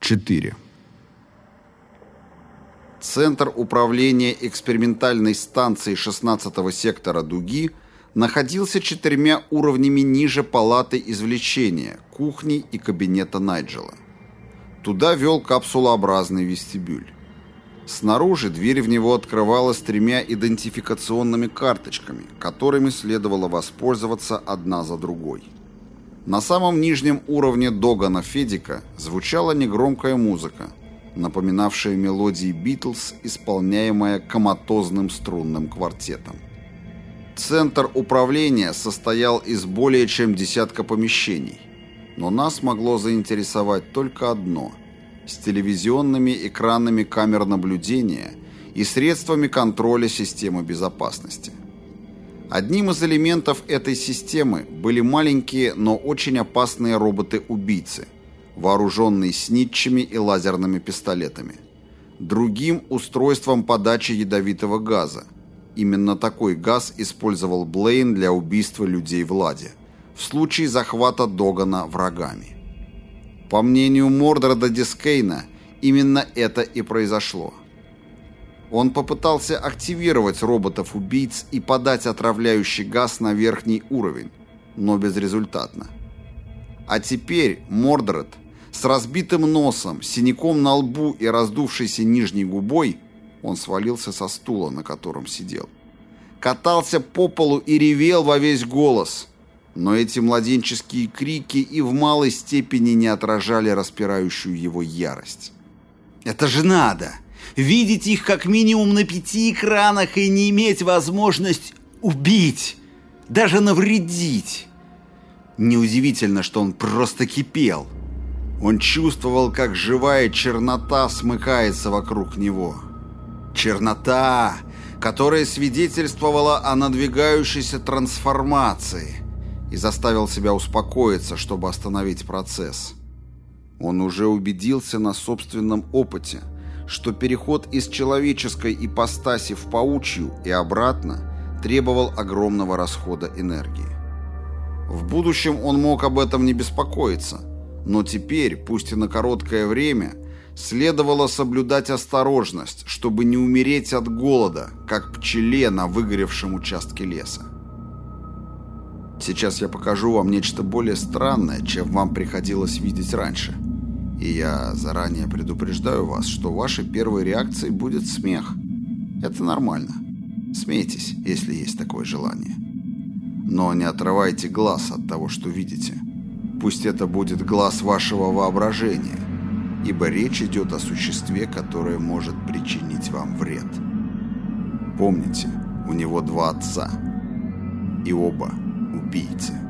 4. Центр управления экспериментальной станцией 16-го сектора Дуги находился четырьмя уровнями ниже палаты извлечения, кухни и кабинета Найджела. Туда вел капсулообразный вестибюль. Снаружи дверь в него открывалась тремя идентификационными карточками, которыми следовало воспользоваться одна за другой. На самом нижнем уровне Догана Федика звучала негромкая музыка, напоминавшая мелодии Битлз, исполняемая коматозным струнным квартетом. Центр управления состоял из более чем десятка помещений, но нас могло заинтересовать только одно – с телевизионными экранами камер наблюдения и средствами контроля системы безопасности. Одним из элементов этой системы были маленькие, но очень опасные роботы-убийцы, вооруженные снитчами и лазерными пистолетами. Другим – устройством подачи ядовитого газа. Именно такой газ использовал Блейн для убийства людей в Ладе, в случае захвата Догана врагами. По мнению Мордрода Дискейна, именно это и произошло. Он попытался активировать роботов-убийц и подать отравляющий газ на верхний уровень, но безрезультатно. А теперь Мордред с разбитым носом, синяком на лбу и раздувшейся нижней губой, он свалился со стула, на котором сидел, катался по полу и ревел во весь голос. Но эти младенческие крики и в малой степени не отражали распирающую его ярость. «Это же надо! Видеть их как минимум на пяти экранах и не иметь возможность убить, даже навредить. Неудивительно, что он просто кипел. Он чувствовал, как живая чернота смыкается вокруг него. Чернота, которая свидетельствовала о надвигающейся трансформации и заставил себя успокоиться, чтобы остановить процесс. Он уже убедился на собственном опыте – что переход из человеческой ипостаси в паучью и обратно требовал огромного расхода энергии. В будущем он мог об этом не беспокоиться, но теперь, пусть и на короткое время, следовало соблюдать осторожность, чтобы не умереть от голода, как пчеле на выгоревшем участке леса. Сейчас я покажу вам нечто более странное, чем вам приходилось видеть раньше – и я заранее предупреждаю вас, что вашей первой реакцией будет смех. Это нормально. Смейтесь, если есть такое желание. Но не отрывайте глаз от того, что видите. Пусть это будет глаз вашего воображения, ибо речь идет о существе, которое может причинить вам вред. Помните, у него два отца, и оба убийцы.